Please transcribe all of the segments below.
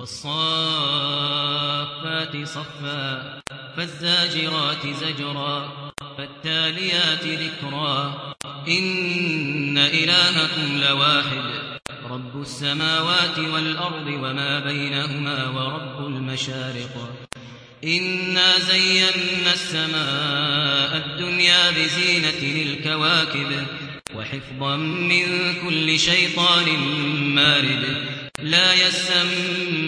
والصافات صفا فالزاجرات زجرا فالتاليات ذكرا. إن إلهكم لواحد رب السماوات والأرض وما بينهما ورب المشارق. إنا زينا السماء الدنيا بزينة للكواكب وحفظا من كل شيطان مارد. لا يسمعون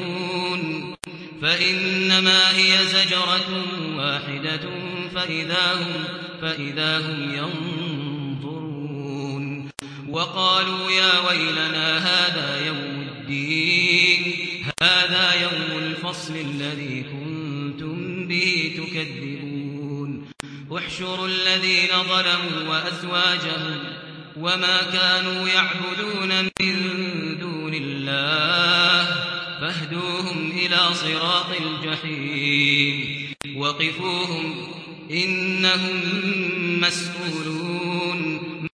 فإنما هي زجرة واحدة فإذا هم, فإذا هم ينظرون. وقالوا يا ويلنا هذا يوم الدين. هذا يوم الفصل الذي كنتم به تكذبون. احشروا الذين ظلموا وأزواجهم وما كانوا يعبدون من صراط الجحيم. وقفوهم إنهم مسؤولون.